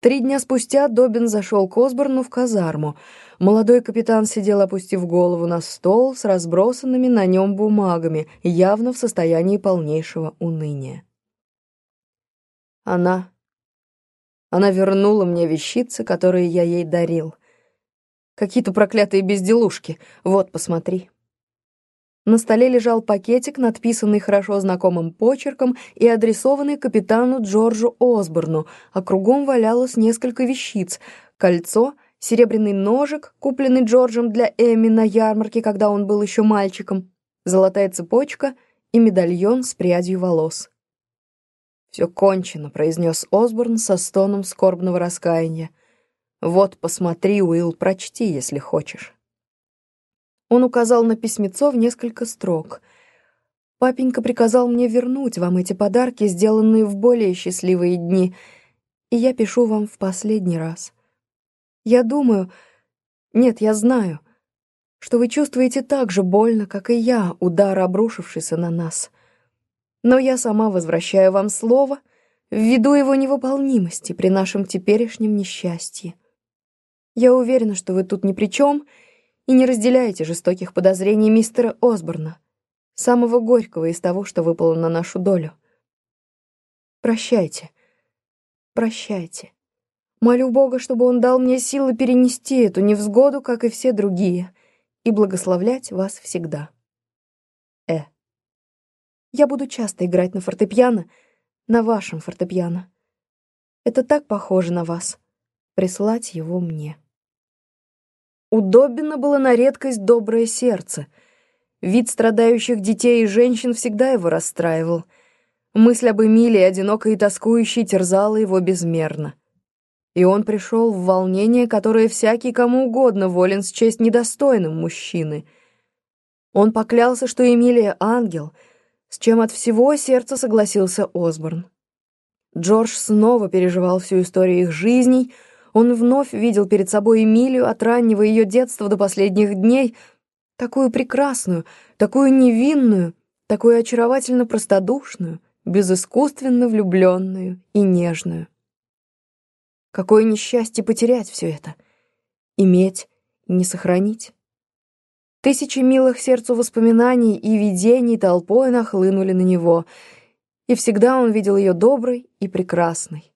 Три дня спустя Добин зашел к Осборну в казарму. Молодой капитан сидел, опустив голову на стол с разбросанными на нем бумагами, явно в состоянии полнейшего уныния. Она... Она вернула мне вещицы, которые я ей дарил. Какие-то проклятые безделушки. Вот, посмотри. На столе лежал пакетик, надписанный хорошо знакомым почерком и адресованный капитану Джорджу Осборну, а кругом валялось несколько вещиц. Кольцо, серебряный ножик, купленный Джорджем для Эми на ярмарке, когда он был еще мальчиком, золотая цепочка и медальон с прядью волос. «Все кончено», — произнес Осборн со стоном скорбного раскаяния. «Вот, посмотри, Уилл, прочти, если хочешь». Он указал на письмецо в несколько строк. «Папенька приказал мне вернуть вам эти подарки, сделанные в более счастливые дни, и я пишу вам в последний раз. Я думаю... Нет, я знаю, что вы чувствуете так же больно, как и я, удар, обрушившийся на нас. Но я сама возвращаю вам слово ввиду его невыполнимости при нашем теперешнем несчастье. Я уверена, что вы тут ни при чем, — и не разделяете жестоких подозрений мистера Осборна, самого горького из того, что выпало на нашу долю. Прощайте, прощайте. Молю Бога, чтобы Он дал мне силы перенести эту невзгоду, как и все другие, и благословлять вас всегда. Э. Я буду часто играть на фортепиано, на вашем фортепиано. Это так похоже на вас. Прислать его мне. У Доббина было на редкость доброе сердце. Вид страдающих детей и женщин всегда его расстраивал. Мысль об Эмилии, одинокой и тоскующей, терзала его безмерно. И он пришел в волнение, которое всякий кому угодно волен счесть недостойным мужчины. Он поклялся, что Эмилия — ангел, с чем от всего сердца согласился Осборн. Джордж снова переживал всю историю их жизней — он вновь видел перед собой Эмилию от раннего ее детства до последних дней, такую прекрасную, такую невинную, такую очаровательно простодушную, безыскусственно влюбленную и нежную. Какое несчастье потерять все это, иметь и не сохранить. Тысячи милых сердцу воспоминаний и видений толпой нахлынули на него, и всегда он видел ее доброй и прекрасной.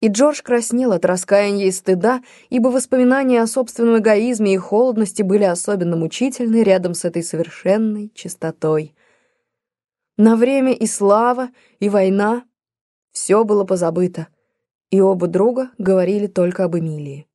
И Джордж краснел от раскаяния и стыда, ибо воспоминания о собственном эгоизме и холодности были особенно мучительны рядом с этой совершенной чистотой. На время и слава, и война — все было позабыто, и оба друга говорили только об Эмилии.